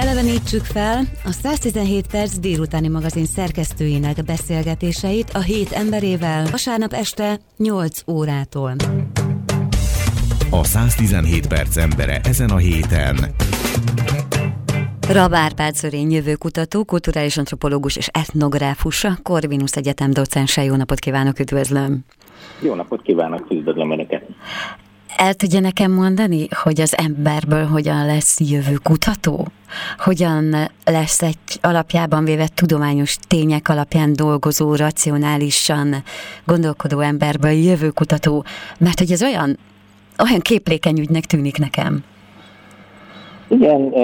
Elevenítsük fel a 117 perc délutáni magazin szerkesztőinek beszélgetéseit a hét emberével vasárnap este 8 órától. A 117 perc embere ezen a héten. Rabár Pálcörény jövőkutató, kulturális antropológus és etnográfusa, Corvinus Egyetem docense. Jó napot kívánok, üdvözlöm! Jó napot kívánok, üdvözlöm Önöket! El tudja nekem mondani, hogy az emberből hogyan lesz jövőkutató? Hogyan lesz egy alapjában véve tudományos tények alapján dolgozó, racionálisan gondolkodó emberből jövőkutató? Mert hogy ez olyan, olyan képlékeny ügynek tűnik nekem. Igen,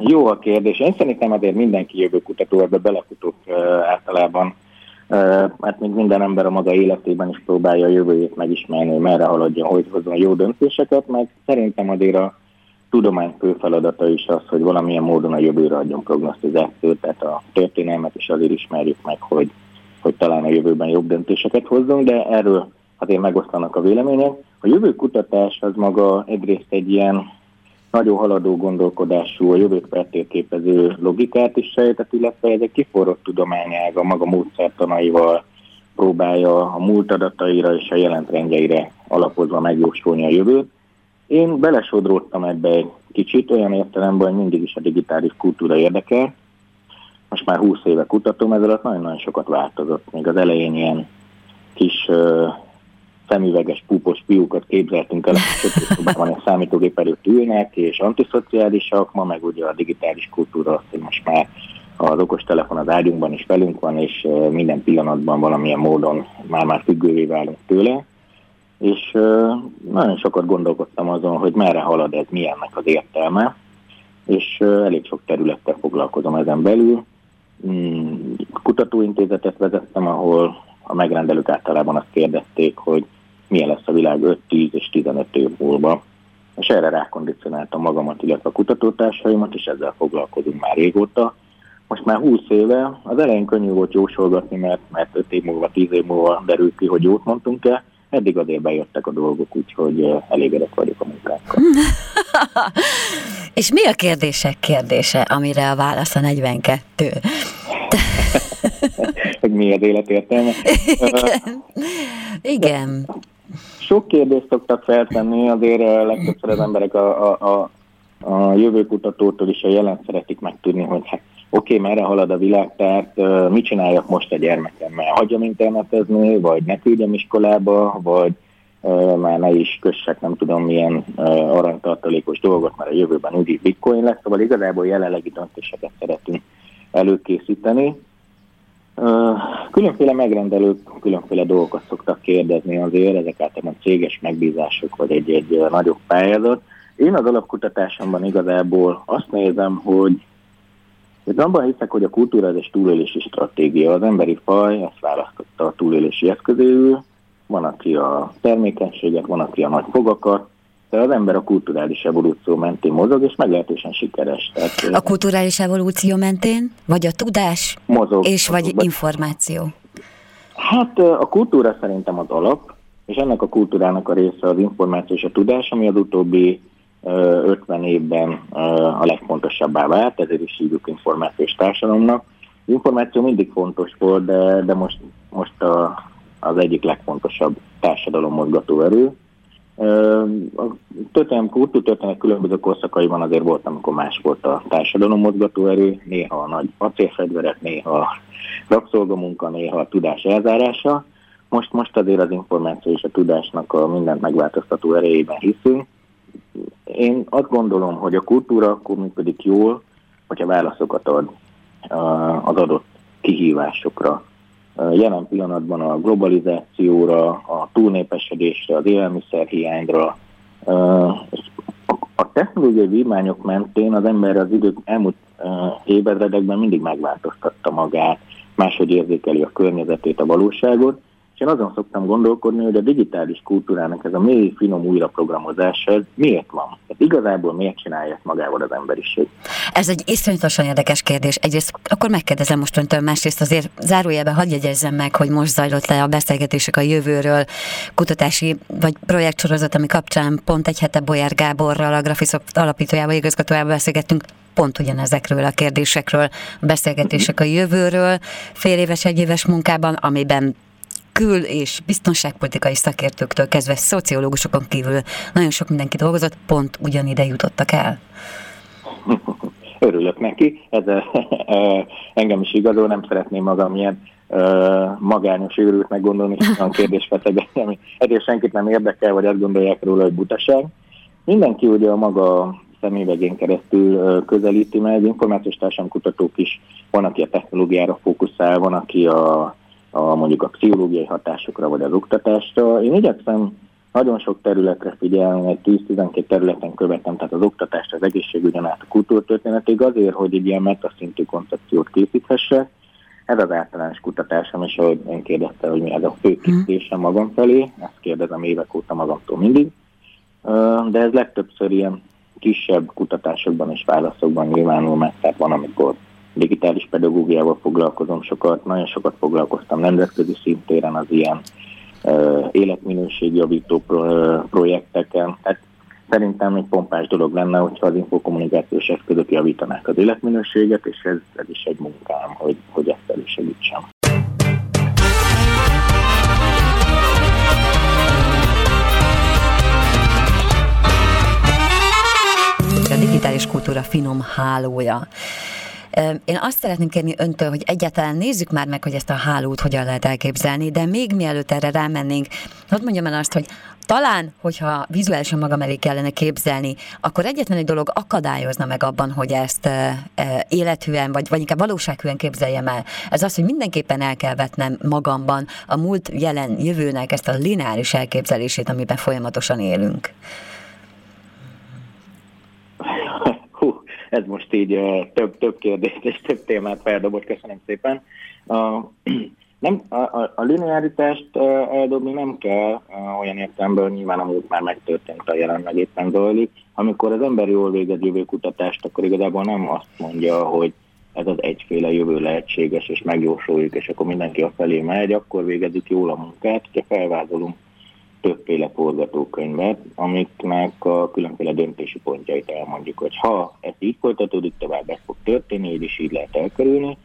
jó a kérdés. Én szerintem azért mindenki jövőkutató, ebbe belefutok általában mert még minden ember a maga életében is próbálja a jövőjét megismerni, merre haladja, hogy hozzon jó döntéseket, meg szerintem azért a tudomány fő feladata is az, hogy valamilyen módon a jövőre adjon prognosztizációt, tehát a történelmet is azért ismerjük meg, hogy, hogy talán a jövőben jobb döntéseket hozzunk, de erről azért megosztanak a vélemények. A jövőkutatás az maga egyrészt egy ilyen nagyon haladó gondolkodású, a jövőt feltérképező logikát is sejtett, illetve ez egy kiforrott tudományág a maga módszertanaival próbálja a múlt adataira és a jelent rendjeire alapozva megjósolni a jövőt. Én belesodródtam ebbe egy kicsit, olyan értelemben, hogy mindig is a digitális kultúra érdekel. Most már 20 éve kutatom, ez alatt nagyon-nagyon sokat változott. Még az elején ilyen kis szemüveges, púpos fiúkat képzeltünk el, akik van a számítógép előtt ülnek, és antiszociálisak, ma meg ugye a digitális kultúra az, hogy most már az okostelefon az ágyunkban is velünk van, és minden pillanatban valamilyen módon már-már függővé válunk tőle. És nagyon sokat gondolkodtam azon, hogy merre halad ez, mi az értelme, és elég sok területtel foglalkozom ezen belül. Hmm, kutatóintézetet vezettem, ahol a megrendelők általában azt kérdezték, hogy milyen lesz a világ 5, 10 és 15 év múlva. És erre rákondicionáltam magamat, illetve a kutatótársaimat, és ezzel foglalkozunk már régóta. Most már 20 éve, az elején könnyű volt jósolgatni, mert, mert 5 év múlva, 10 év múlva derült ki, hogy jót mondtunk-e, eddig azért bejöttek a dolgok, úgyhogy elégedett vagyok a munkákkal. És mi a kérdések kérdése, amire a válasz a 42? hogy mi az életértelme? Igen. Igen sok kérdést szoktak feltenni, azért eh, legtöbbször az emberek a, a, a, a jövőkutatótól is a jelent szeretik megtudni, hogy hát oké, okay, merre halad a világ, tehát uh, mit csináljak most a gyermekemmel? Hagyjam internetezni, vagy ne küldjem iskolába, vagy uh, már ne is kössek nem tudom milyen aranytartalékos dolgot, mert a jövőben úgyis bitcoin lesz, szóval igazából jelenlegi döntéseket szeretünk előkészíteni. Különféle megrendelők különféle dolgokat szoktak kérdezni azért, ezek általában céges megbízások, vagy egy-egy nagyobb pályázat. Én az alapkutatásomban igazából azt nézem, hogy hogy abban hiszek, hogy a kultúra ez egy túlélési stratégia. Az emberi faj ezt választotta a túlélési eszközéül. Van, aki a termékenységet, van, aki a nagy fogakat, de az ember a kulturális evolúció mentén mozog, és meglehetősen sikeres. Tehát, a kulturális evolúció mentén? Vagy a tudás? Mozog. És vagy mozog. információ? Hát a kultúra szerintem az alap, és ennek a kultúrának a része az információ és a tudás, ami az utóbbi 50 évben a legfontosabbá vált, ezért is hívjuk információs társadalomnak. Az információ mindig fontos volt, de, de most, most a, az egyik legfontosabb társadalom mozgató erő. A történelem, kultúrtörténet különböző korszakaiban azért volt, amikor más volt a társadalom mozgatóerő, néha a nagy acélfegyverek, néha a rabszolgamunka, néha a tudás elzárása. Most, most azért az információ és a tudásnak a mindent megváltoztató erejében hiszünk. Én azt gondolom, hogy a kultúra akkor működik jól, hogyha válaszokat ad az adott kihívásokra, jelen pillanatban a globalizációra, a túlnépesedésre, az élelmiszerhiányra, a technológiai vívmányok mentén az ember az idők elmúlt évezredekben mindig megváltoztatta magát, máshogy érzékeli a környezetét, a valóságot, és én azon szoktam gondolkodni, hogy a digitális kultúrának ez a mély, finom újraprogramozása miért van? Tehát igazából miért csinálja ezt magával az emberiség? Ez egy iszonyatosan érdekes kérdés. Egyrészt akkor megkérdezem most öntől, másrészt azért zárójelben hadd jegyezzem meg, hogy most zajlott le a beszélgetések a jövőről, kutatási vagy projektsorozat, ami kapcsán pont egy hete Bolyár Gáborral, a Graphisoft alapítójával, igazgatójával beszélgettünk pont ugyanezekről a kérdésekről, beszélgetések a jövőről, fél éves, egy éves munkában, amiben kül- és biztonságpolitikai szakértőktől kezdve szociológusokon kívül nagyon sok mindenki dolgozott, pont ugyanide jutottak el. Örülök neki, ez engem is igazol, nem szeretném magam ilyen magányos őrült meggondolni, olyan kérdés feszegetni, ami egész senkit nem érdekel, vagy azt gondolják róla, hogy butaság. Mindenki ugye a maga személyvegén keresztül közelíti meg, információs társadalomkutatók is, van, aki a technológiára fókuszál, van, aki a a, mondjuk a pszichológiai hatásokra vagy az oktatásra. Én igyekszem nagyon sok területre figyelni, egy 10-12 területen követem, tehát az oktatást, az egészségügyen át a kultúrtörténetig azért, hogy egy ilyen metaszintű koncepciót készíthessek. Ez az általános kutatásom, és ahogy én kérdezte, hogy mi ez a fő mhm. kérdésem magam felé, ezt kérdezem évek óta magamtól mindig, de ez legtöbbször ilyen kisebb kutatásokban és válaszokban nyilvánul meg, tehát van, amikor digitális pedagógiával foglalkozom sokat, nagyon sokat foglalkoztam nemzetközi szintéren az ilyen uh, életminőségjavító pro, projekteken. Tehát szerintem egy pompás dolog lenne, hogyha az infokommunikációs eszközök javítanák az életminőséget, és ez, ez is egy munkám, hogy, hogy ezt elősegítsem. A digitális kultúra finom hálója. Én azt szeretném kérni öntől, hogy egyáltalán nézzük már meg, hogy ezt a hálót hogyan lehet elképzelni, de még mielőtt erre rámennénk, hadd mondjam el azt, hogy talán, hogyha vizuálisan magam elé kellene képzelni, akkor egyetlen egy dolog akadályozna meg abban, hogy ezt e, e, élethűen, vagy, vagy inkább valósághűen képzeljem el. Ez az, hogy mindenképpen el kell vetnem magamban a múlt, jelen, jövőnek ezt a lineáris elképzelését, amiben folyamatosan élünk. Ez most így több, több kérdést és több témát feldobott, köszönöm szépen. Uh, nem, a, a, a lineáritást eldobni nem kell olyan értelemben, nyilván amúgy már megtörtént a jelen, meg éppen zajlik. Amikor az ember jól végez jövőkutatást, akkor igazából nem azt mondja, hogy ez az egyféle jövő lehetséges, és megjósoljuk, és akkor mindenki a felé megy, akkor végezik jól a munkát, hogyha felvázolunk többféle forgatókönyvet, amiknek a különféle döntési pontjait elmondjuk, hogy ha ez így folytatódik, tovább ez fog történni, így is így lehet elkerülni.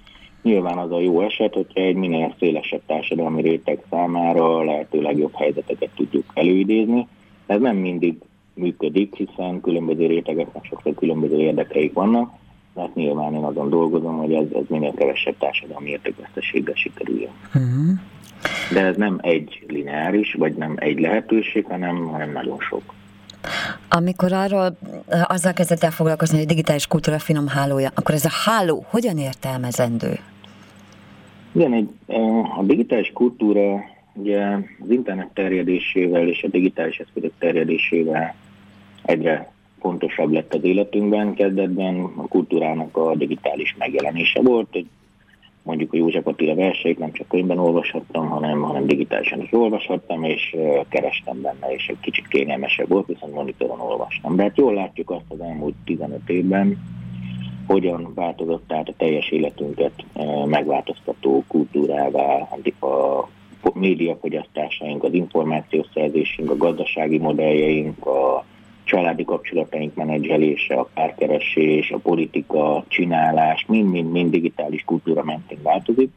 Nyilván az a jó eset, hogyha egy minél szélesebb társadalmi réteg számára lehető legjobb helyzeteket tudjuk előidézni. Ez nem mindig működik, hiszen különböző rétegeknek sokszor különböző érdekeik vannak, mert nyilván én azon dolgozom, hogy ez, ez minél kevesebb társadalmi értékveszteséggel sikerüljön. Uh-huh. De ez nem egy lineáris, vagy nem egy lehetőség, hanem, hanem nagyon sok. Amikor arról azzal kezdett el foglalkozni, hogy digitális kultúra finom hálója, akkor ez a háló hogyan értelmezendő? Igen, egy, a digitális kultúra ugye az internet terjedésével és a digitális eszközök terjedésével egyre fontosabb lett az életünkben. Kezdetben a kultúrának a digitális megjelenése volt, hogy mondjuk a József Attila verseit nem csak könyvben olvashattam, hanem, hanem digitálisan is olvashattam, és kerestem benne, és egy kicsit kényelmesebb volt, viszont monitoron olvastam. De hát jól látjuk azt az elmúlt 15 évben, hogyan változott át a teljes életünket megváltoztató kultúrává, a médiafogyasztásaink, az információszerzésünk, a gazdasági modelljeink, a családi kapcsolataink menedzselése, a párkeresés, a politika, csinálás, mind-mind-mind digitális kultúra mentén változik.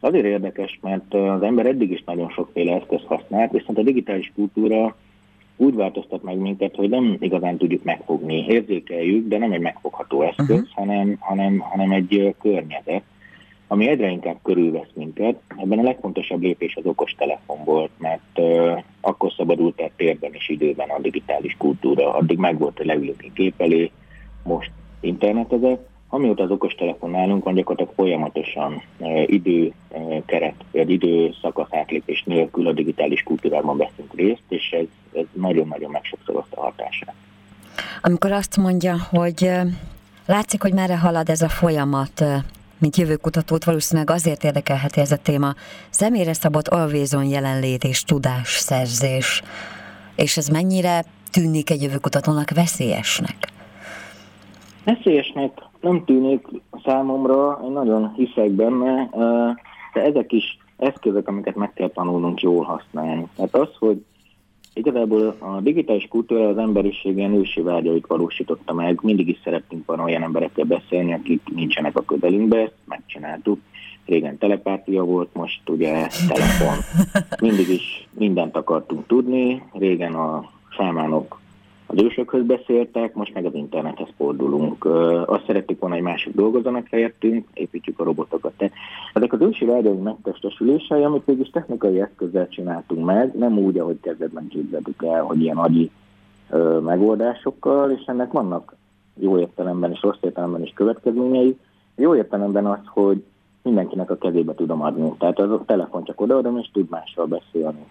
Azért érdekes, mert az ember eddig is nagyon sokféle eszköz használt, viszont a digitális kultúra úgy változtat meg minket, hogy nem igazán tudjuk megfogni, érzékeljük, de nem egy megfogható eszköz, uh-huh. hanem, hanem, hanem egy környezet, ami egyre inkább körülvesz minket. Ebben a legfontosabb lépés az okos telefon volt, mert uh, akkor szabadult el térben és időben a digitális kultúra. Addig megvolt, hogy leülünk gép elé, most internetezett. Amióta az okostelefon nálunk van, gyakorlatilag folyamatosan uh, idő uh, keret, vagy idő szakasz átlépés nélkül a digitális kultúrában veszünk részt, és ez, ez nagyon-nagyon megsokszorozta a hatását. Amikor azt mondja, hogy látszik, hogy merre halad ez a folyamat, mint jövőkutatót valószínűleg azért érdekelheti ez a téma. Személyre szabott alvézon jelenlét és tudásszerzés. És ez mennyire tűnik egy jövőkutatónak veszélyesnek? Veszélyesnek nem tűnik számomra, én nagyon hiszek benne, de ezek is eszközök, amiket meg kell tanulnunk jól használni. Tehát az, hogy igazából a digitális kultúra az emberiség ilyen ősi vágyait valósította meg. Mindig is szerettünk volna olyan emberekkel beszélni, akik nincsenek a közelünkbe, ezt megcsináltuk. Régen telepátia volt, most ugye telefon. Mindig is mindent akartunk tudni. Régen a sámánok az ősökhöz beszéltek, most meg az internethez fordulunk. Azt szerettük volna, hogy mások dolgozzanak helyettünk, építjük a robotokat. Tehát ezek az ősi vágyaink megtestesülései, amit mégis technikai eszközzel csináltunk meg, nem úgy, ahogy kezdetben képzeltük el, hogy ilyen agyi megoldásokkal, és ennek vannak jó értelemben és rossz értelemben is következményei. Jó értelemben az, hogy mindenkinek a kezébe tudom adni. Tehát az a telefon csak odaadom, és tud mással beszélni.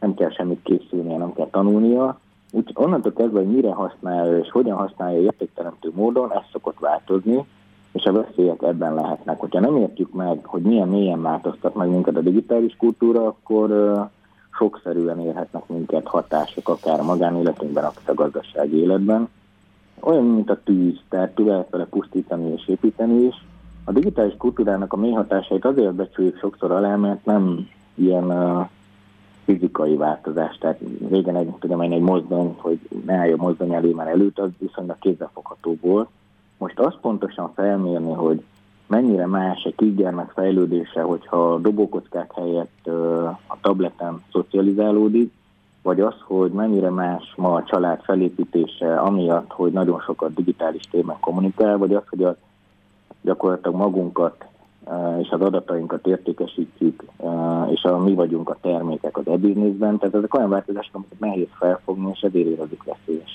Nem kell semmit készülnie, nem kell tanulnia, úgy onnantól kezdve, hogy mire használja és hogyan használja értékteremtő módon, ez szokott változni, és a veszélyek ebben lehetnek. Hogyha nem értjük meg, hogy milyen mélyen változtat meg minket a digitális kultúra, akkor uh, sokszerűen érhetnek minket hatások, akár a magánéletünkben, akár a gazdasági életben. Olyan, mint a tűz, tehát lehet vele pusztítani és építeni is. A digitális kultúrának a mély hatásait azért becsüljük sokszor alá, mert nem ilyen uh, fizikai változás, tehát régen egy, tudom én, egy mozdony, hogy ne álljon mozdony elé már előtt, az viszonylag kézzelfogható volt. Most azt pontosan felmérni, hogy mennyire más egy kisgyermek fejlődése, hogyha a dobókockák helyett a tableten szocializálódik, vagy az, hogy mennyire más ma a család felépítése, amiatt, hogy nagyon sokat digitális témák kommunikál, vagy az, hogy a, gyakorlatilag magunkat és az adatainkat értékesítjük, és a, mi vagyunk a termékek az ebédnézben, tehát ezek olyan változások, amiket nehéz felfogni, és ezért érezzük veszélyes.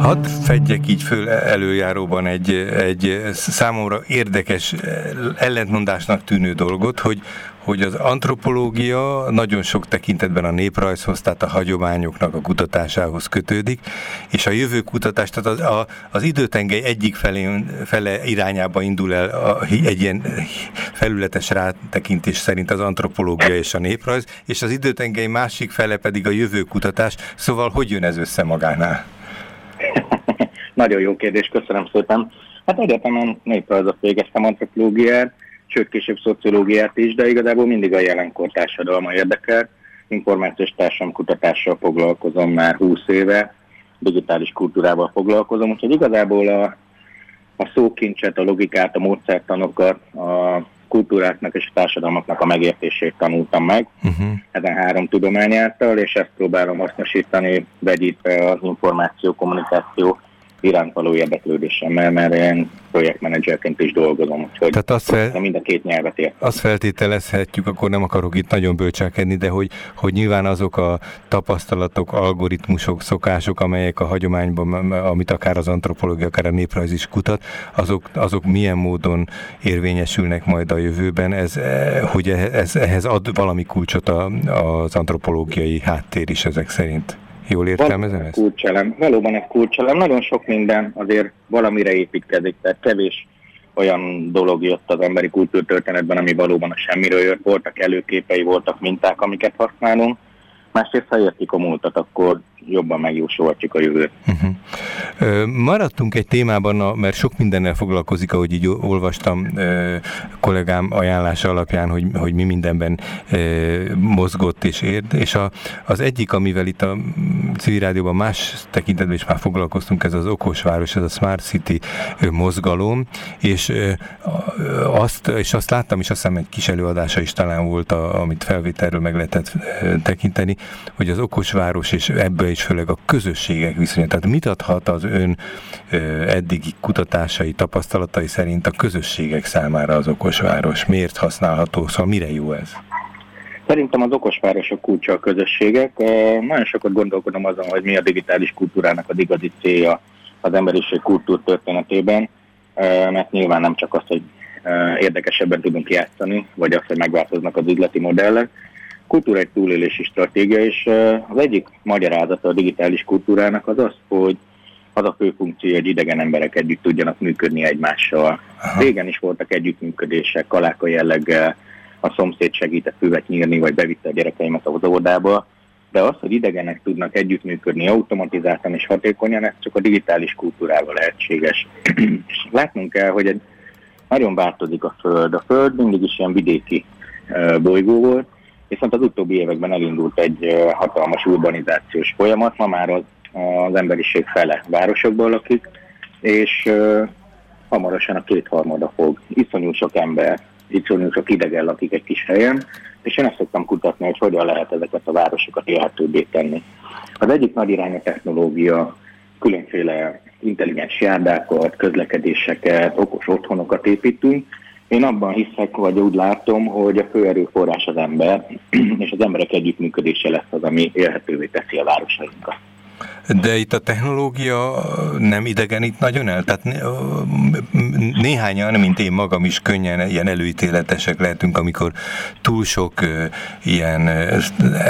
Hadd fedjek így föl előjáróban egy, egy számomra érdekes ellentmondásnak tűnő dolgot, hogy, hogy az antropológia nagyon sok tekintetben a néprajzhoz, tehát a hagyományoknak a kutatásához kötődik, és a jövő kutatás, tehát az, a, az időtengely egyik felé, fele irányába indul el a, egy ilyen felületes rátekintés szerint az antropológia és a néprajz, és az időtengely másik fele pedig a jövő kutatás, szóval hogy jön ez össze magánál? Nagyon jó kérdés, köszönöm szépen. Hát egyetemen néprajzot végeztem antropológiát, sőt később szociológiát is, de igazából mindig a jelenkor társadalma érdekel. Információs társadalomkutatással foglalkozom már 20 éve, digitális kultúrával foglalkozom, úgyhogy igazából a, a szókincset, a logikát, a módszertanokat, a kultúráknak és a társadalmaknak a megértését tanultam meg uh-huh. ezen három tudomány által, és ezt próbálom hasznosítani, vegyítve az információ, kommunikáció iránt való érdeklődésemmel, mert én projektmenedzserként is dolgozom, úgyhogy Tehát azt fel, mind a két nyelvet értem. Azt feltételezhetjük, akkor nem akarok itt nagyon bölcselkedni, de hogy, hogy nyilván azok a tapasztalatok, algoritmusok, szokások, amelyek a hagyományban, amit akár az antropológia, akár a néprajz is kutat, azok, azok milyen módon érvényesülnek majd a jövőben, ez, eh, hogy ez, ehhez ad valami kulcsot az antropológiai háttér is ezek szerint. Jól értelmezem ezt? Kulcselem. Valóban ez kulcselem. Nagyon sok minden azért valamire építkezik, tehát kevés olyan dolog jött az emberi kultúrtörténetben, ami valóban a semmiről jött. Voltak előképei, voltak minták, amiket használunk. Másrészt, ha értik a múltat, akkor jobban megjósolhatjuk a jövőt. Uh-huh. Maradtunk egy témában, mert sok mindennel foglalkozik, ahogy így olvastam kollégám ajánlása alapján, hogy, hogy mi mindenben mozgott és ért, és a, az egyik, amivel itt a civil rádióban más tekintetben is már foglalkoztunk, ez az okosváros, ez a Smart City mozgalom, és azt, és azt láttam, és azt hiszem egy kis előadása is talán volt, a, amit felvételről meg lehetett tekinteni, hogy az okosváros és ebből is főleg a közösségek viszonya. Tehát mit adhat az ön eddigi kutatásai, tapasztalatai szerint a közösségek számára az okosváros? Miért használható? Szóval mire jó ez? Szerintem az okosvárosok kulcsa a közösségek. Nagyon sokat gondolkodom azon, hogy mi a digitális kultúrának az igazi célja az emberiség kultúrtörténetében, mert nyilván nem csak az, hogy érdekesebben tudunk játszani, vagy az, hogy megváltoznak az üzleti modellek. Kultúra egy túlélési stratégia, és az egyik magyarázata a digitális kultúrának az az, hogy az a fő funkció, hogy idegen emberek együtt tudjanak működni egymással. Aha. Régen is voltak együttműködések, kaláka jelleggel, a szomszéd segített füvet nyírni, vagy bevitte a gyerekeimet az óvodába, de az, hogy idegenek tudnak együttműködni automatizáltan és hatékonyan, ez csak a digitális kultúrával lehetséges. és látnunk kell, hogy egy nagyon változik a Föld. A Föld mindig is ilyen vidéki bolygó volt, viszont az utóbbi években elindult egy hatalmas urbanizációs folyamat, ma már az, az emberiség fele városokban lakik, és hamarosan a kétharmada fog. Iszonyú sok ember, iszonyú sok idegen lakik egy kis helyen, és én ezt szoktam kutatni, hogy hogyan lehet ezeket a városokat élhetőbbé tenni. Az egyik nagy irány a technológia, különféle intelligens járdákat, közlekedéseket, okos otthonokat építünk. Én abban hiszek, vagy úgy látom, hogy a fő erőforrás az ember, és az emberek együttműködése lesz az, ami élhetővé teszi a városainkat. De itt a technológia nem idegenít nagyon el? Tehát néhányan, mint én magam is könnyen ilyen előítéletesek lehetünk, amikor túl sok ilyen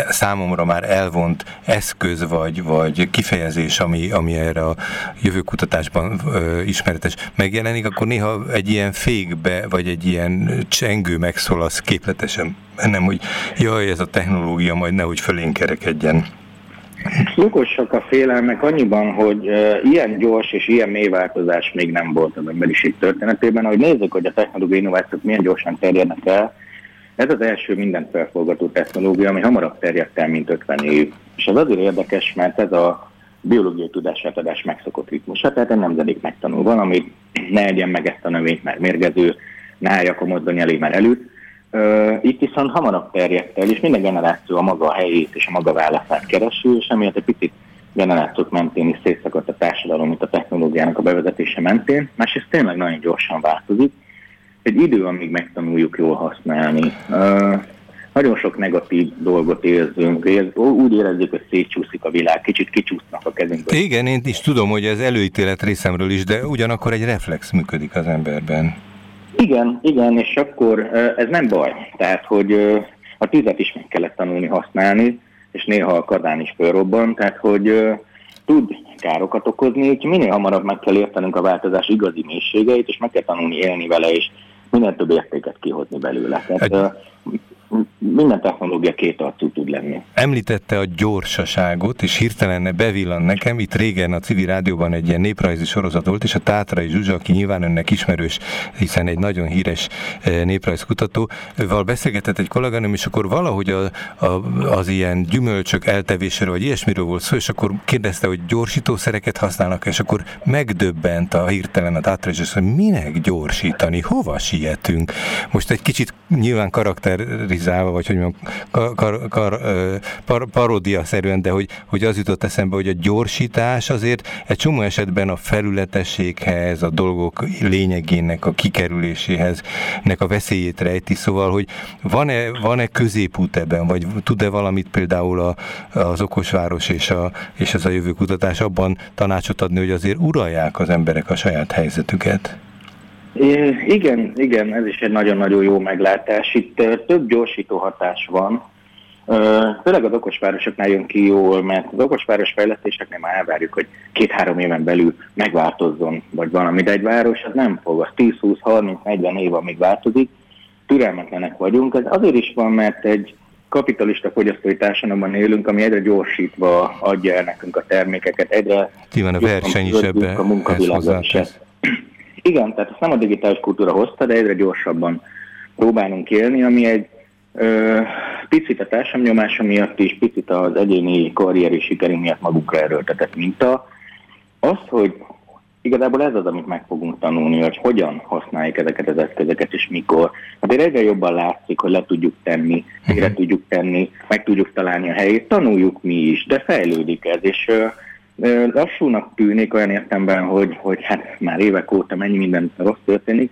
számomra már elvont eszköz vagy, vagy kifejezés, ami, ami erre a jövőkutatásban ismeretes megjelenik, akkor néha egy ilyen fékbe, vagy egy ilyen csengő megszólasz képletesen nem, hogy jaj, ez a technológia majd nehogy fölénk Okosak a félelmek annyiban, hogy ilyen gyors és ilyen mély változás még nem volt az emberiség történetében. Ahogy nézzük, hogy a technológiai innovációk milyen gyorsan terjednek el, ez az első mindent felfogató technológia, ami hamarabb terjedt el, mint 50 év. És ez azért érdekes, mert ez a biológiai tudásátadás megszokott ritmusa, tehát egy nemzedék megtanul valamit, ne egyen meg ezt a növényt, mert mérgező, ne álljak a mozdony elé, mert előtt, itt viszont hamarabb terjedt el, és minden generáció a maga helyét és a maga válaszát kereső, és emiatt egy picit generációk mentén is szétszakadt a társadalom, mint a technológiának a bevezetése mentén. Másrészt tényleg nagyon gyorsan változik. Egy idő, amíg megtanuljuk jól használni. Nagyon sok negatív dolgot érzünk, úgy érezzük, hogy szétcsúszik a világ, kicsit kicsúsznak a kezünkből. Igen, én is tudom, hogy ez előítélet részemről is, de ugyanakkor egy reflex működik az emberben. Igen, igen, és akkor ez nem baj. Tehát, hogy a tüzet is meg kellett tanulni használni, és néha a kazán is fölrobban, tehát, hogy tud károkat okozni, úgyhogy minél hamarabb meg kell értenünk a változás igazi mélységeit, és meg kell tanulni élni vele, és minél több értéket kihozni belőle. Tehát, minden technológia két arcú tud lenni. Említette a gyorsaságot, és hirtelen bevillan nekem, itt régen a civil rádióban egy ilyen néprajzi sorozat volt, és a Tátrai Zsuzsa, aki nyilván önnek ismerős, hiszen egy nagyon híres eh, néprajzkutató, val beszélgetett egy kolléganőm, és akkor valahogy a, a, az ilyen gyümölcsök eltevéséről, vagy ilyesmiről volt szó, és akkor kérdezte, hogy gyorsítószereket használnak, és akkor megdöbbent a hirtelen a Tátrai Zsuzsa, hogy minek gyorsítani, hova sietünk? Most egy kicsit nyilván karakter satirizálva, vagy hogy mondjam, kar, par, paródia-szerűen, de hogy, hogy az jutott eszembe, hogy a gyorsítás azért egy csomó esetben a felületességhez, a dolgok lényegének a kikerüléséhez nek a veszélyét rejti, szóval, hogy van-e, van-e középút ebben, vagy tud-e valamit például a, az okosváros és, a, és az a jövőkutatás abban tanácsot adni, hogy azért uralják az emberek a saját helyzetüket? É, igen, igen, ez is egy nagyon-nagyon jó meglátás. Itt több gyorsító hatás van, Főleg az okosvárosoknál jön ki jól, mert az okosváros fejlesztéseknél már elvárjuk, hogy két-három éven belül megváltozzon, vagy valami, de egy város az nem fog, az 10-20-30-40 év, amíg változik, türelmetlenek vagyunk. Ez azért is van, mert egy kapitalista fogyasztói társadalomban élünk, ami egyre gyorsítva adja el nekünk a termékeket, egyre Nyilván a verseny is ebbe a munkavilágban is. Igen, tehát ezt nem a digitális kultúra hozta, de egyre gyorsabban próbálunk élni, ami egy ö, picit a társadalomnyomása miatt is, picit az egyéni karrieri sikerünk miatt magunkra erőltetett minta. Az, hogy igazából ez az, amit meg fogunk tanulni, hogy hogyan használjuk ezeket az eszközöket, és mikor. Azért egyre jobban látszik, hogy le tudjuk tenni, végre uh-huh. tudjuk tenni, meg tudjuk találni a helyét, tanuljuk mi is, de fejlődik ez, és lassúnak tűnik olyan értemben, hogy, hogy hát már évek óta mennyi minden rossz történik,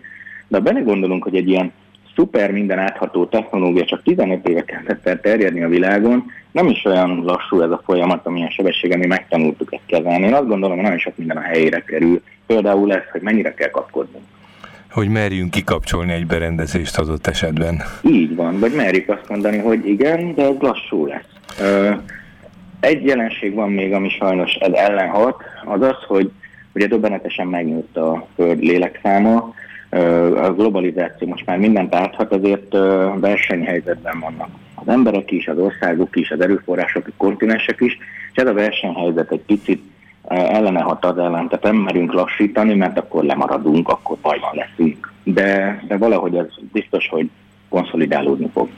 de ha belegondolunk, hogy egy ilyen szuper minden átható technológia csak 15 éve kezdett el terjedni a világon, nem is olyan lassú ez a folyamat, amilyen sebességgel mi megtanultuk ezt kezelni. Én azt gondolom, hogy nagyon sok minden a helyére kerül. Például ez, hogy mennyire kell kapkodnunk. hogy merjünk kikapcsolni egy berendezést adott esetben. Így van, vagy merjük azt mondani, hogy igen, de ez lassú lesz. Egy jelenség van még, ami sajnos ez ellenhat, az az, hogy ugye döbbenetesen megnőtt a föld lélekszáma, a globalizáció most már mindent áthat, azért versenyhelyzetben vannak az emberek is, az országok is, az erőforrások, a kontinensek is, és ez a versenyhelyzet egy picit ellene hat az ellen, tehát nem merünk lassítani, mert akkor lemaradunk, akkor bajban leszünk. De, de valahogy ez biztos, hogy konszolidálódni fog.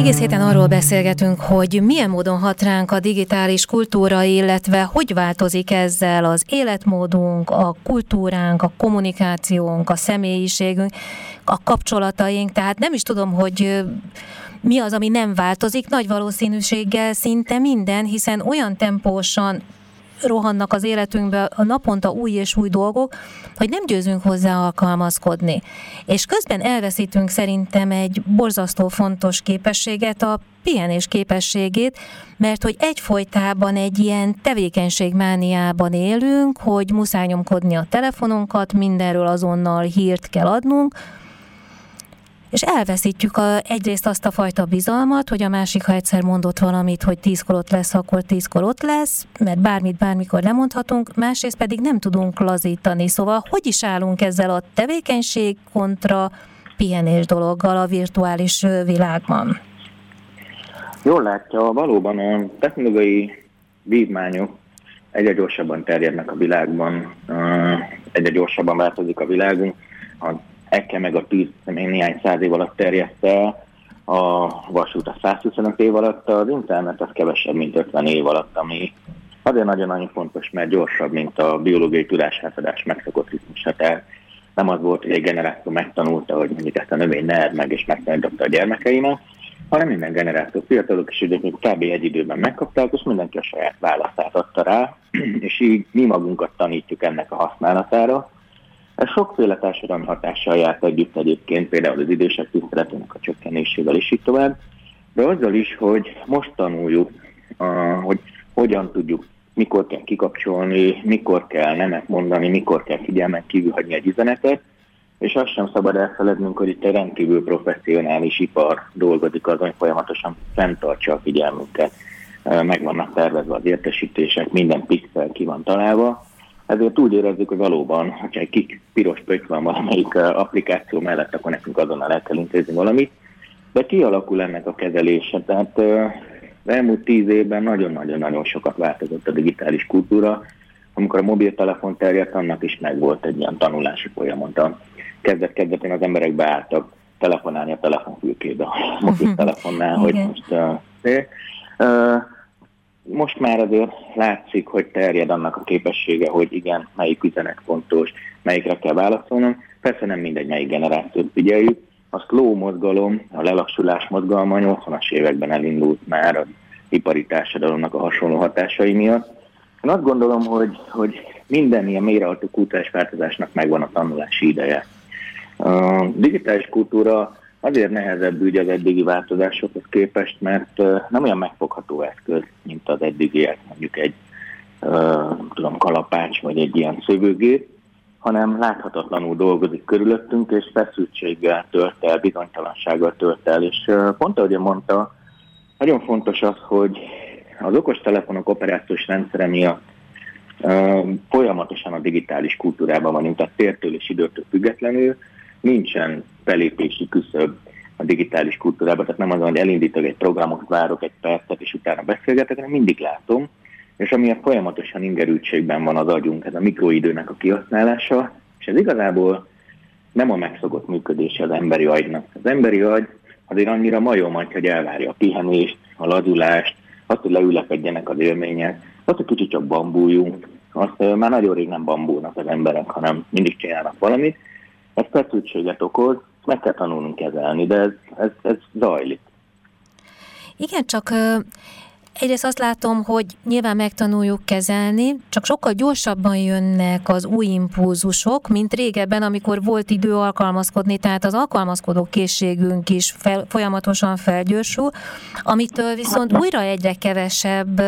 Egész héten arról beszélgetünk, hogy milyen módon hat ránk a digitális kultúra, illetve hogy változik ezzel az életmódunk, a kultúránk, a kommunikációnk, a személyiségünk, a kapcsolataink. Tehát nem is tudom, hogy mi az, ami nem változik, nagy valószínűséggel szinte minden, hiszen olyan tempósan rohannak az életünkbe a naponta új és új dolgok, hogy nem győzünk hozzá alkalmazkodni. És közben elveszítünk szerintem egy borzasztó fontos képességet, a pihenés képességét, mert hogy egyfolytában egy ilyen tevékenységmániában élünk, hogy muszáj nyomkodni a telefonunkat, mindenről azonnal hírt kell adnunk, és elveszítjük a, egyrészt azt a fajta bizalmat, hogy a másik, ha egyszer mondott valamit, hogy tízkor ott lesz, akkor tízkor ott lesz, mert bármit bármikor lemondhatunk, másrészt pedig nem tudunk lazítani. Szóval hogy is állunk ezzel a tevékenység kontra pihenés dologgal a virtuális világban? Jól látja, valóban a technológiai vívmányok egyre gyorsabban terjednek a világban, egyre gyorsabban változik a világunk. A Ekke meg a tűz néhány száz év alatt terjedt el, a vasút a 125 év alatt, az internet az kevesebb, mint 50 év alatt, ami azért nagyon-nagyon fontos, mert gyorsabb, mint a biológiai tudásátadás megszokott ritmusa. Tehát nem az volt, hogy egy generáció megtanulta, hogy mondjuk ezt a növény ne meg, és megtanította a gyermekeinek, hanem minden generáció fiatalok is idők kb. egy időben megkapták, és mindenki a saját választát adta rá, és így mi magunkat tanítjuk ennek a használatára, ez sokféle társadalmi hatással járt együtt egyébként, például az idősek tiszteletének a csökkenésével is így tovább, de azzal is, hogy most tanuljuk, hogy hogyan tudjuk, mikor kell kikapcsolni, mikor kell nemet mondani, mikor kell figyelmen kívül hagyni egy üzenetet, és azt sem szabad elfelednünk, hogy itt egy rendkívül professzionális ipar dolgozik azon, folyamatosan fenntartsa a figyelmünket. Meg vannak tervezve az értesítések, minden pixel ki van találva, ezért úgy érezzük, hogy valóban, ha egy kik piros pötty van valamelyik applikáció mellett, akkor nekünk azonnal el kell intézni valamit. De kialakul ennek a kezelése. Tehát az elmúlt tíz évben nagyon-nagyon-nagyon sokat változott a digitális kultúra. Amikor a mobiltelefon terjedt, annak is megvolt egy ilyen tanulási folyamata. Kezdet-kezdetén az emberek beálltak telefonálni a telefonfülkébe a mobiltelefonnál, hogy most uh, uh, most már azért látszik, hogy terjed annak a képessége, hogy igen, melyik üzenet fontos, melyikre kell válaszolnom. Persze nem mindegy, melyik generációt figyeljük. A slow mozgalom, a lelassulás mozgalma 80-as években elindult már az ipari társadalomnak a hasonló hatásai miatt. Én azt gondolom, hogy, hogy minden ilyen mélyreható kultúrás változásnak megvan a tanulási ideje. A digitális kultúra azért nehezebb ügy az eddigi változásokhoz képest, mert nem olyan megfogható eszköz, mint az eddigiek, mondjuk egy tudom, kalapács vagy egy ilyen szövőgép, hanem láthatatlanul dolgozik körülöttünk, és feszültséggel tölt el, bizonytalansággal tölt el. És pont ahogy mondta, nagyon fontos az, hogy az okostelefonok operációs rendszere miatt folyamatosan a digitális kultúrában van, mint a tértől és időtől függetlenül, nincsen belépési küszöb a digitális kultúrában, tehát nem az, hogy elindítok egy programot, várok egy percet, és utána beszélgetek, hanem mindig látom, és amiatt folyamatosan ingerültségben van az agyunk, ez a mikroidőnek a kihasználása, és ez igazából nem a megszokott működése az emberi agynak. Az emberi agy azért annyira majom hogy elvárja a pihenést, a lazulást, azt, hogy leülepedjenek az élmények, azt, hogy kicsit csak bambújunk, azt már nagyon rég nem bambulnak az emberek, hanem mindig csinálnak valamit, ez feszültséget okoz, meg kell tanulnunk kezelni, de ez, ez, ez zajlik. Igen, csak egyrészt azt látom, hogy nyilván megtanuljuk kezelni, csak sokkal gyorsabban jönnek az új impulzusok, mint régebben, amikor volt idő alkalmazkodni, tehát az alkalmazkodó készségünk is fel, folyamatosan felgyorsul, amitől viszont újra egyre kevesebb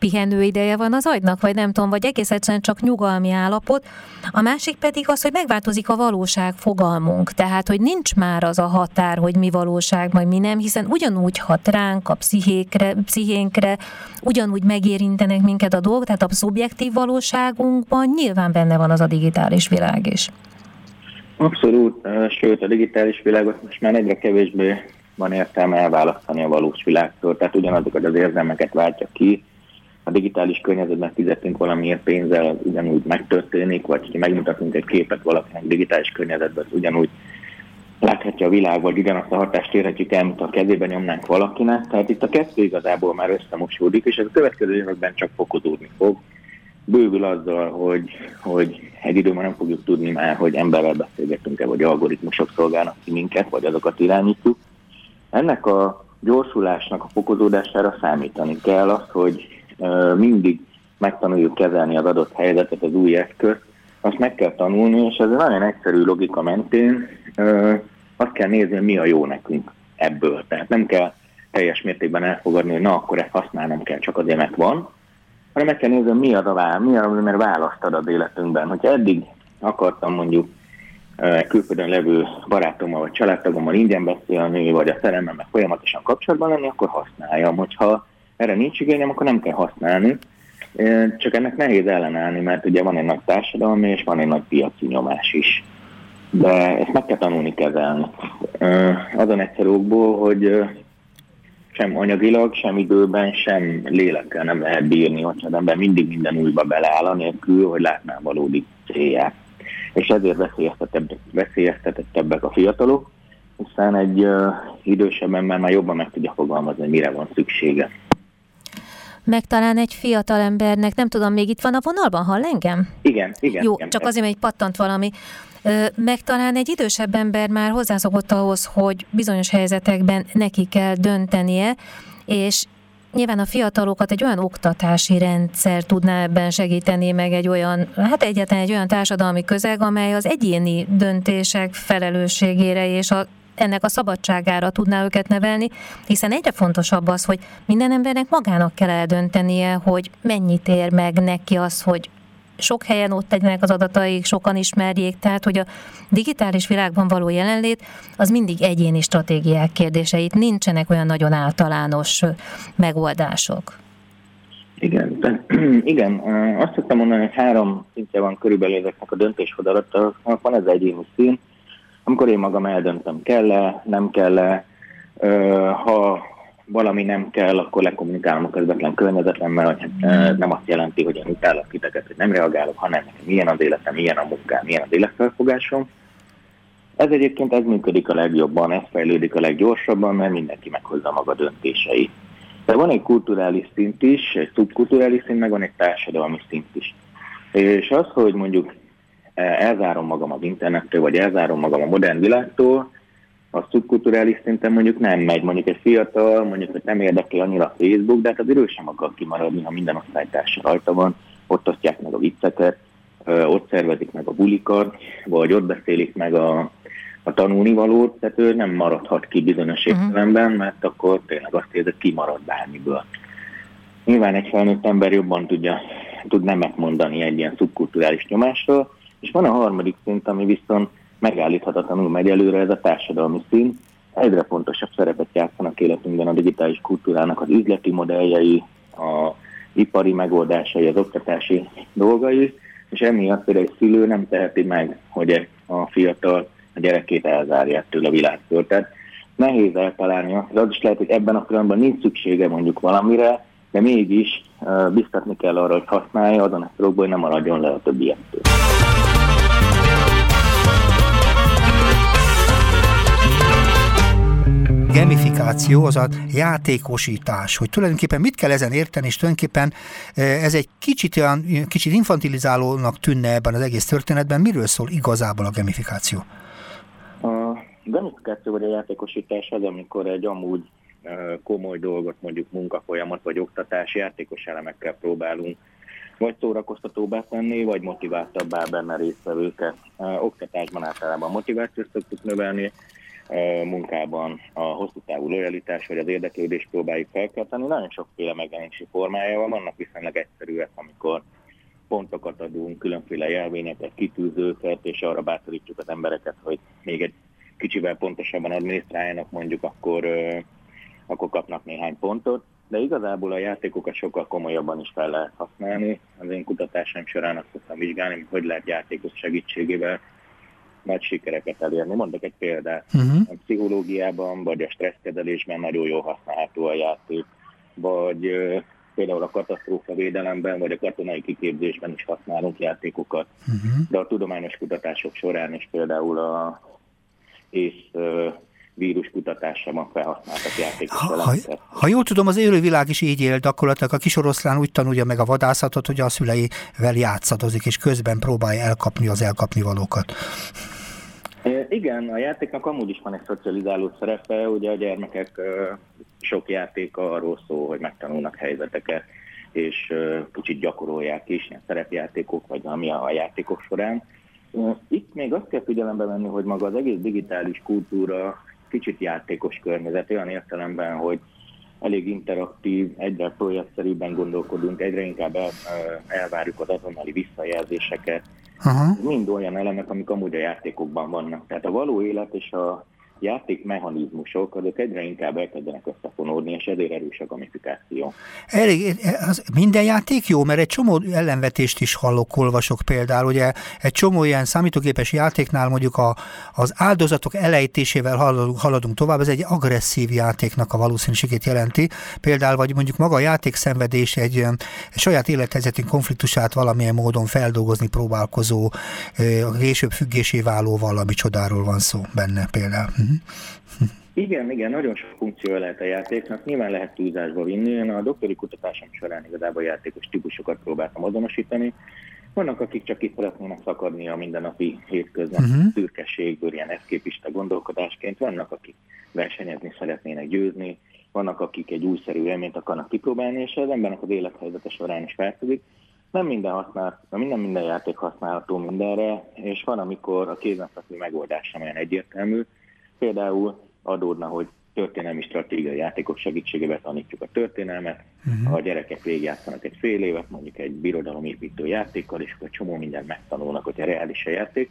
pihenő ideje van az agynak, vagy nem tudom, vagy egész egyszerűen csak nyugalmi állapot. A másik pedig az, hogy megváltozik a valóság fogalmunk, tehát, hogy nincs már az a határ, hogy mi valóság, majd mi nem, hiszen ugyanúgy hat ránk a pszichékre, pszichénkre, ugyanúgy megérintenek minket a dolgok, tehát a szubjektív valóságunkban nyilván benne van az a digitális világ is. Abszolút, sőt a digitális világot most már egyre kevésbé van értelme elválasztani a valós világtól, tehát ugyanazokat az érzelmeket váltja ki, a digitális környezetben fizetünk valamiért pénzzel, az ugyanúgy megtörténik, vagy ha megmutatunk egy képet valakinek digitális környezetben, az ugyanúgy láthatja a világ, vagy ugyanazt a hatást érhetjük el, mint a kezében nyomnánk valakinek. Tehát itt a kettő igazából már összemosódik, és ez a következő években csak fokozódni fog. Bővül azzal, hogy, hogy egy időben nem fogjuk tudni már, hogy emberrel beszélgetünk-e, vagy algoritmusok szolgálnak ki minket, vagy azokat irányítjuk. Ennek a gyorsulásnak a fokozódására számítani kell az, hogy mindig megtanuljuk kezelni az adott helyzetet, az új eszköz, azt meg kell tanulni, és ez nagyon egyszerű logika mentén azt kell nézni, mi a jó nekünk ebből. Tehát nem kell teljes mértékben elfogadni, hogy na, akkor ezt használnom kell, csak azért, mert van, hanem meg kell nézni, mi az a vál, mi az, mert választ ad az életünkben. Hogyha eddig akartam mondjuk külföldön levő barátommal vagy családtagommal ingyen beszélni, vagy a szerelmemmel folyamatosan kapcsolatban lenni, akkor használjam. Hogyha erre nincs igényem, akkor nem kell használni. Csak ennek nehéz ellenállni, mert ugye van egy nagy társadalmi és van egy nagy piaci nyomás is. De ezt meg kell tanulni kezelni. Azon egyszerű okból, hogy sem anyagilag, sem időben, sem lélekkel nem lehet bírni, hogyha az ember mindig minden újba beleáll, anélkül, hogy látná valódi célját. És ezért veszélyeztetettebbek a fiatalok, hiszen egy uh, idősebb ember már jobban meg tudja fogalmazni, hogy mire van szüksége meg talán egy fiatal embernek, nem tudom, még itt van a vonalban, hall engem? Igen, igen. Jó, igen, csak azért, mert egy pattant valami. Meg talán egy idősebb ember már hozzászokott ahhoz, hogy bizonyos helyzetekben neki kell döntenie, és Nyilván a fiatalokat egy olyan oktatási rendszer tudná ebben segíteni, meg egy olyan, hát egyetlen egy olyan társadalmi közeg, amely az egyéni döntések felelősségére és a ennek a szabadságára tudná őket nevelni, hiszen egyre fontosabb az, hogy minden embernek magának kell eldöntenie, hogy mennyit ér meg neki az, hogy sok helyen ott legyenek az adataik, sokan ismerjék, tehát hogy a digitális világban való jelenlét az mindig egyéni stratégiák kérdéseit, nincsenek olyan nagyon általános megoldások. Igen, de, igen, azt szoktam mondani, hogy három szintje van körülbelül ezeknek a döntéshozatnak, van ez egyéni szín, amikor én magam eldöntöm, kell-e, nem kell-e, ha valami nem kell, akkor lekommunikálom a közvetlen környezetlemmel, hogy hát, nem azt jelenti, hogy én utálok titeket, hogy nem reagálok, hanem nekem milyen az életem, milyen a munkám, milyen az életfelfogásom. Ez egyébként ez működik a legjobban, ez fejlődik a leggyorsabban, mert mindenki meghozza maga döntéseit. De van egy kulturális szint is, egy szubkulturális szint, meg van egy társadalmi szint is. És az, hogy mondjuk elzárom magam az internettől, vagy elzárom magam a modern világtól, a szubkulturális szinten mondjuk nem megy. Mondjuk egy fiatal, mondjuk, hogy nem érdekli annyira a Facebook, de hát az ő sem akar kimaradni, ha minden osztálytársa rajta van, ott osztják meg a vicceket, ott szervezik meg a bulikat, vagy ott beszélik meg a, a tanulnivalót, tehát ő nem maradhat ki bizonyos uh-huh. értelemben, mert akkor tényleg azt hogy kimarad bármiből. Nyilván egy felnőtt ember jobban tudja, tud nemet mondani egy ilyen szubkulturális nyomásról, és van a harmadik szint, ami viszont megállíthatatlanul megy előre, ez a társadalmi szint. Egyre fontosabb szerepet játszanak életünkben a digitális kultúrának az üzleti modelljei, a ipari megoldásai, az oktatási dolgai, és emiatt például egy szülő nem teheti meg, hogy a fiatal a gyerekét elzárja ettől a világtól. Tehát nehéz eltalálni azt, az is lehet, hogy ebben a pillanatban nincs szüksége mondjuk valamire, de mégis biztatni kell arra, hogy használja, azon a hogy nem maradjon le a többiektől. Gamifikáció, az a játékosítás, hogy tulajdonképpen mit kell ezen érteni, és tulajdonképpen e, ez egy kicsit olyan, kicsit infantilizálónak tűnne ebben az egész történetben. Miről szól igazából a gamifikáció? A gamifikáció vagy a játékosítás az, amikor egy amúgy komoly dolgot, mondjuk munkafolyamat vagy oktatás játékos elemekkel próbálunk vagy szórakoztatóbbá tenni, vagy motiváltabbá benne résztvevőket. Oktatásban általában motivációt szoktuk növelni, munkában a hosszú távú lojalitás vagy az érdeklődést próbáljuk felkelteni. Nagyon sokféle megjelenési formája van, vannak viszonylag egyszerűek, amikor pontokat adunk, különféle jelvényeket, kitűzőket, és arra bátorítjuk az embereket, hogy még egy kicsivel pontosabban adminisztráljanak, mondjuk akkor, akkor kapnak néhány pontot. De igazából a játékokat sokkal komolyabban is fel lehet használni. Az én kutatásom során azt szoktam vizsgálni, hogy lehet játékos segítségével nagy sikereket elérni. Mondok egy példát. Uh-huh. A pszichológiában vagy a stresszkezelésben nagyon jól használható a játék, vagy például a katasztrófa védelemben, vagy a katonai kiképzésben is használunk játékokat. Uh-huh. De a tudományos kutatások során is például a ész vírus kutatásában felhasználtak játékos ha, ha, ha jól tudom, az élővilág is így él, gyakorlatilag a kis oroszlán úgy tanulja meg a vadászatot, hogy a szüleivel játszadozik, és közben próbálja elkapni az elkapni valókat. Igen, a játéknak amúgy is van egy szocializáló szerepe, ugye a gyermekek sok játéka arról szól, hogy megtanulnak helyzeteket, és kicsit gyakorolják is, ilyen szerepjátékok, vagy ami a játékok során. Itt még azt kell figyelembe venni, hogy maga az egész digitális kultúra kicsit játékos környezet, olyan értelemben, hogy elég interaktív, egyre projektszerűbben gondolkodunk, egyre inkább el, elvárjuk az azonnali visszajelzéseket. Aha. Mind olyan elemek, amik amúgy a játékokban vannak. Tehát a való élet és a játékmechanizmusok, azok egyre inkább elkezdenek összefonódni, és ezért erős a gamifikáció. Elég, az minden játék jó, mert egy csomó ellenvetést is hallok, olvasok például, ugye egy csomó ilyen számítógépes játéknál mondjuk a, az áldozatok elejtésével haladunk, haladunk tovább, ez egy agresszív játéknak a valószínűségét jelenti. Például, vagy mondjuk maga a játékszenvedés egy, egy saját élethelyzetén konfliktusát valamilyen módon feldolgozni próbálkozó, később függésé váló valami csodáról van szó benne például. Mhm. Igen, igen, nagyon sok funkció lehet a játéknak, nyilván lehet túlzásba vinni. Én a doktori kutatásom során igazából játékos típusokat próbáltam azonosítani. Vannak, akik csak itt szeretnének szakadni a mindennapi hétköznapi uh-huh. szürkességből, ilyen eszképista gondolkodásként. Vannak, akik versenyezni szeretnének győzni, vannak, akik egy újszerű élményt akarnak kipróbálni, és az embernek az élethelyzete során is változik. Nem minden, használ, minden, minden játék használható mindenre, és van, amikor a kézenfekvő megoldás sem olyan egyértelmű, Például adódna, hogy történelmi stratégiai játékok segítségével tanítjuk a történelmet, uh-huh. a gyerekek végigjátszanak egy fél évet, mondjuk egy birodalomépítő játékkal, és akkor csomó mindent megtanulnak, hogyha reális a játék.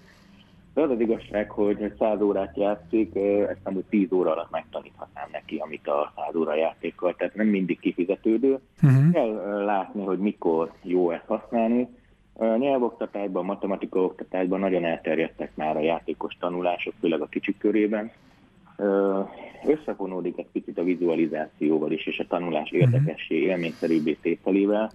De az az igazság, hogy egy száz órát játszik, ezt nem úgy tíz óra alatt megtaníthatnám neki, amit a száz óra játékkal, tehát nem mindig kifizetődő. Uh-huh. Kell látni, hogy mikor jó ezt használni, a nyelvoktatásban, matematika oktatásban nagyon elterjedtek már a játékos tanulások, főleg a kicsik körében. Összefonódik egy picit a vizualizációval is, és a tanulás mhm. érdekessé, élményszerűbbé tételével.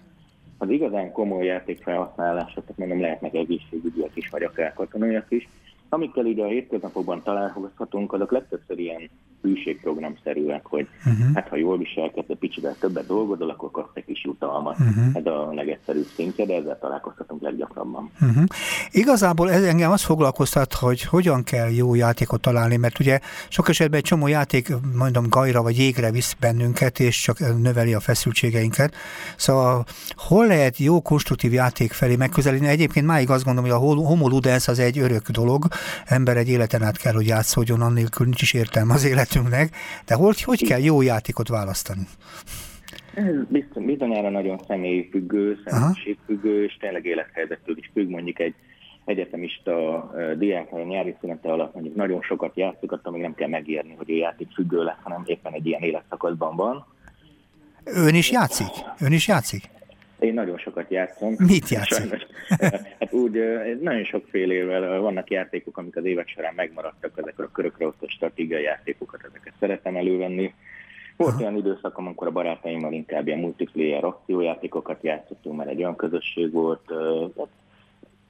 Az igazán komoly játék felhasználások, tehát mondom, lehetnek egészségügyiek is, vagy akár katonaiak is, amikkel ugye a hétköznapokban találkozhatunk, azok legtöbbször ilyen hűségprogramszerűek, hogy uh-huh. hát ha jól viselkedsz, picit többet dolgozol, akkor kapsz egy kis jutalmat. Uh-huh. Ez a legegyszerűbb szintje, de ezzel találkozhatunk leggyakrabban. Uh-huh. Igazából ez engem azt foglalkoztat, hogy hogyan kell jó játékot találni, mert ugye sok esetben egy csomó játék, mondom, gajra vagy jégre visz bennünket, és csak növeli a feszültségeinket. Szóval hol lehet jó konstruktív játék felé megközelíteni? Egyébként máig azt gondolom, hogy a homo ludens az egy örök dolog, ember egy életen át kell, hogy játszódjon, annélkül nincs is értelme az életünknek, de hogy, hogy kell jó játékot választani? Ez bizonyára nagyon személyfüggő, személyiségfüggő, és tényleg élethelyzettől is függ, mondjuk egy egyetemista diák a nyári szünete alatt mondjuk nagyon sokat játszik, attól még nem kell megérni, hogy ő játék függő lesz, hanem éppen egy ilyen életszakaszban van. Ön is játszik? Ön is játszik? Én nagyon sokat játszom. Mit játszik? hát úgy nagyon sokfélével vannak játékok, amik az évek során megmaradtak, ezek a körökre osztott stratégiai játékokat, ezeket szeretem elővenni. Volt Aha. olyan időszak, amikor a barátaimmal inkább ilyen multiplayer akciójátékokat játszottunk, mert egy olyan közösség volt. Hát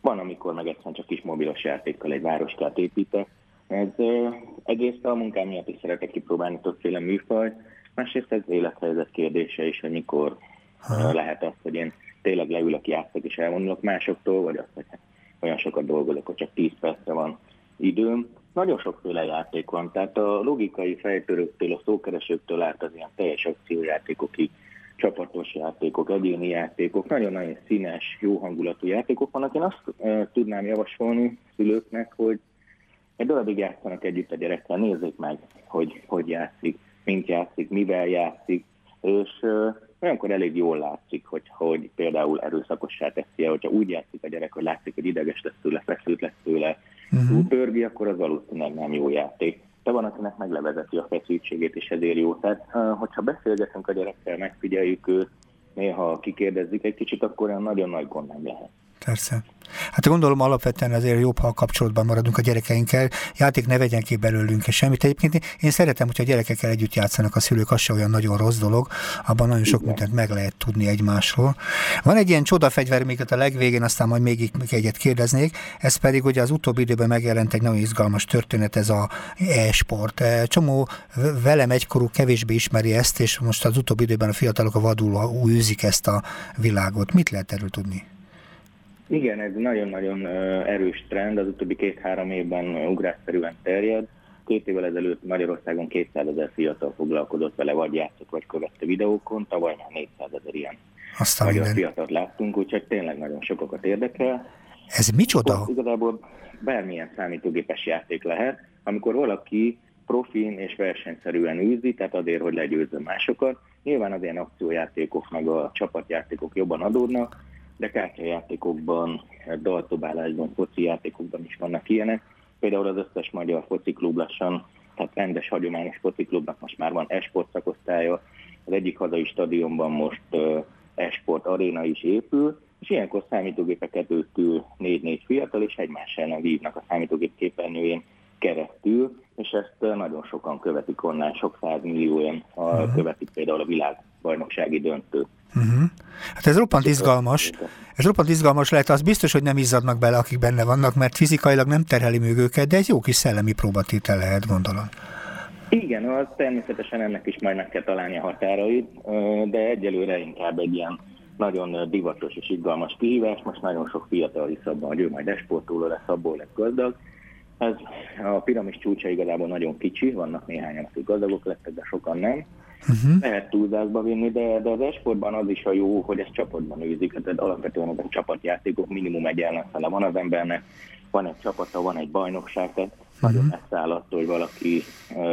van, amikor meg egyszerűen csak kis mobilos játékkal egy városkát építek. Ez egyrészt a munkám miatt is szeretek kipróbálni többféle műfaj, másrészt ez élethelyzet kérdése is, hogy mikor Aha. lehet az, hogy én tényleg leülök, játszok és elvonulok másoktól, vagy azt, hogy olyan sokat dolgozok, hogy csak 10 percre van időm. nagyon sokféle játék van, tehát a logikai fejtörőktől, a szókeresőktől át az ilyen teljes akciójátékokig, csapatos játékok, egyéni játékok, nagyon-nagyon színes, jó hangulatú játékok vannak. Én azt e, tudnám javasolni szülőknek, hogy egy darabig játszanak együtt a gyerekkel, nézzék meg, hogy hogy játszik, mint játszik, mivel játszik, és e, olyankor elég jól látszik, hogy, hogy például erőszakossá teszi hogyha úgy játszik a gyerek, hogy látszik, hogy ideges lesz tőle, feszült lesz tőle, uh-huh. pörgi, akkor az valószínűleg nem jó játék. De van, akinek meglevezeti a feszültségét, és ezért jó. Tehát, hogyha beszélgetünk a gyerekkel, megfigyeljük őt, néha kikérdezzük egy kicsit, akkor olyan nagyon nagy gond nem lehet. Persze. Hát gondolom alapvetően azért jobb, ha kapcsolatban maradunk a gyerekeinkkel, játék ne vegyen ki belőlünk semmit. Egyébként én szeretem, hogyha a gyerekekkel együtt játszanak a szülők, az se olyan nagyon rossz dolog, abban nagyon sok mindent meg lehet tudni egymásról. Van egy ilyen csodafegyver, amiket a legvégén, aztán majd még, még egyet kérdeznék, ez pedig ugye az utóbbi időben megjelent egy nagyon izgalmas történet, ez a e-sport. E, csomó velem egykorú kevésbé ismeri ezt, és most az utóbbi időben a fiatalok a vadul űzik ezt a világot. Mit lehet erről tudni? Igen, ez nagyon-nagyon erős trend, az utóbbi két-három évben ugrásszerűen terjed. Két évvel ezelőtt Magyarországon 200 ezer fiatal foglalkozott vele, vagy játszott, vagy követte videókon, tavaly már 400 ezer ilyen Aztán magyar minden. fiatalt láttunk, úgyhogy tényleg nagyon sokakat érdekel. Ez micsoda? Akkor igazából bármilyen számítógépes játék lehet, amikor valaki profin és versenyszerűen űzi, tehát azért, hogy legyőzze másokat. Nyilván az ilyen akciójátékok meg a csapatjátékok jobban adódnak, de kártyajátékokban, daltobálásban, foci játékokban is vannak ilyenek. Például az összes magyar fociklub lassan, tehát rendes hagyományos fociklubnak most már van esport szakosztálya, az egyik hazai stadionban most esport aréna is épül, és ilyenkor számítógépeket ültül négy-négy fiatal, és egymás ellen vívnak a számítógép képernyőjén keresztül, és ezt nagyon sokan követik onnan, sok százmillióan követik például a világbajnoksági döntőt. Uh-huh. Hát ez roppant izgalmas. Ez roppant izgalmas lehet, az biztos, hogy nem izzadnak bele, akik benne vannak, mert fizikailag nem terheli még őket, de egy jó kis szellemi próbatétel lehet, gondolom. Igen, az természetesen ennek is majd meg kell találni a határait, de egyelőre inkább egy ilyen nagyon divatos és izgalmas kihívás. Most nagyon sok fiatal hisz abban, hogy ő majd esportoló lesz, abból lesz gazdag. Ez a piramis csúcsa igazából nagyon kicsi, vannak néhányan, akik gazdagok lettek, de sokan nem. Uh-huh. Lehet túlzásba vinni, de, de az esportban az is a jó, hogy ez csapatban űzik. Tehát alapvetően a csapatjátékok minimum egy ellenfele van az embernek, van egy csapata, van egy bajnokság, tehát uh-huh. nagyon messze áll attól, hogy valaki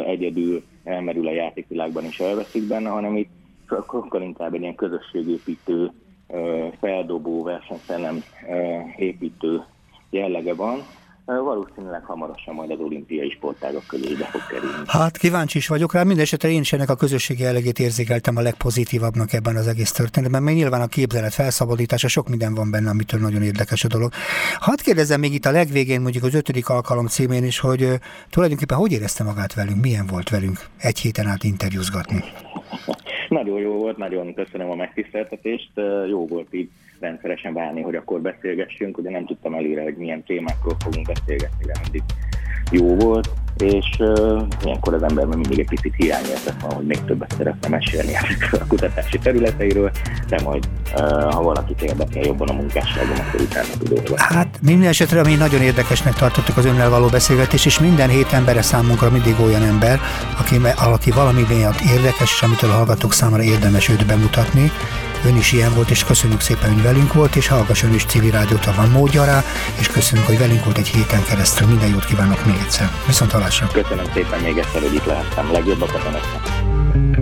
egyedül elmerül a játékvilágban és elveszik benne, hanem itt sokkal inkább egy ilyen közösségépítő, feldobó, versenyszellem építő jellege van, valószínűleg hamarosan majd az olimpiai sportágak közé be fog kerülni. Hát kíváncsi is vagyok rá, mindesetre én is ennek a közösségi jellegét érzékeltem a legpozitívabbnak ebben az egész történetben, mert nyilván a képzelet felszabadítása, sok minden van benne, amitől nagyon érdekes a dolog. Hadd kérdezzem még itt a legvégén, mondjuk az ötödik alkalom címén is, hogy tulajdonképpen hogy érezte magát velünk, milyen volt velünk egy héten át interjúzgatni? nagyon jó volt, nagyon köszönöm a megtiszteltetést, jó volt így rendszeresen válni, hogy akkor beszélgessünk, ugye nem tudtam előre, hogy milyen témákról fogunk beszélgetni, de mindig jó volt, és uh, ilyenkor az emberben mindig egy picit hiányérzet van, hogy még többet szeretne mesélni a kutatási területeiről, de majd uh, ha valaki érdekel jobban a munkásságon, akkor utána tud Hát minden esetre, ami nagyon érdekesnek tartottuk az önnel való beszélgetés, és minden hét embere számunkra mindig olyan ember, aki, aki valami miatt érdekes, és amitől a hallgatók számára érdemes őt bemutatni, Ön is ilyen volt, és köszönjük szépen, hogy velünk volt, és hallgass ön is civil rádiót, ha van módja rá, és köszönjük, hogy velünk volt egy héten keresztül. Minden jót kívánok még egyszer. Viszont hallásra. Köszönöm szépen még egyszer, hogy itt lehettem. Legjobbakat önöknek.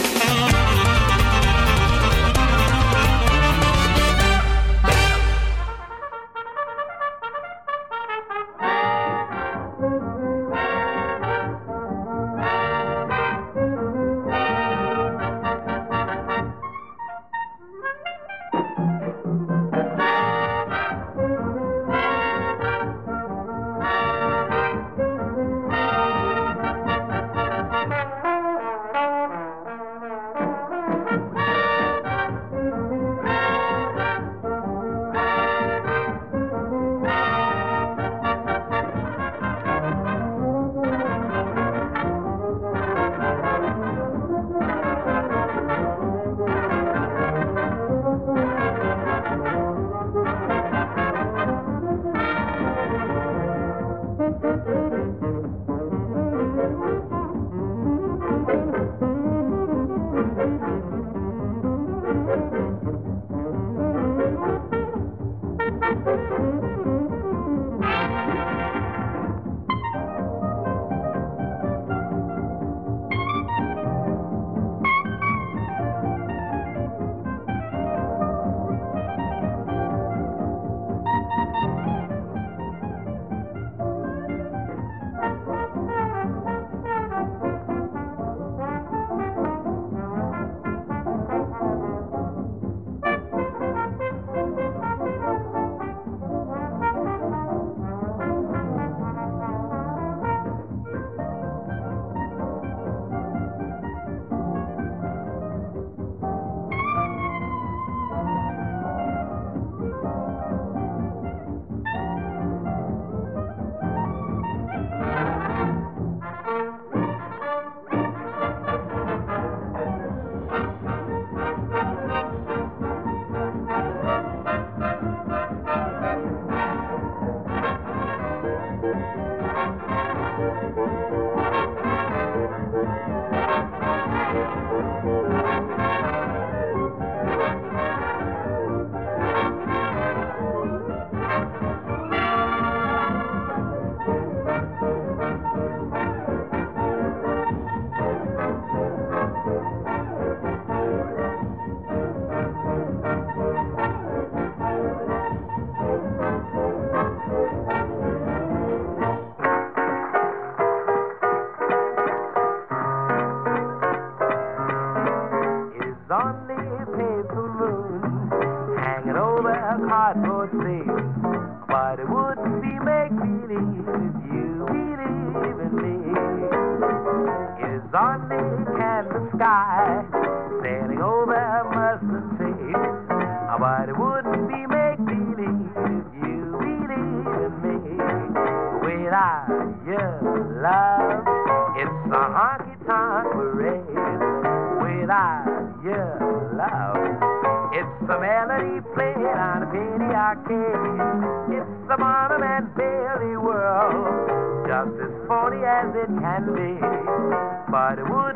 make believe you believe in me. It is on me and the sky, standing over mustn't. But it wouldn't be make believe if you believe in me. Without your love, it's a honky tonk parade. Without your love, it's a melody played on a penny arcade. as it can be. But would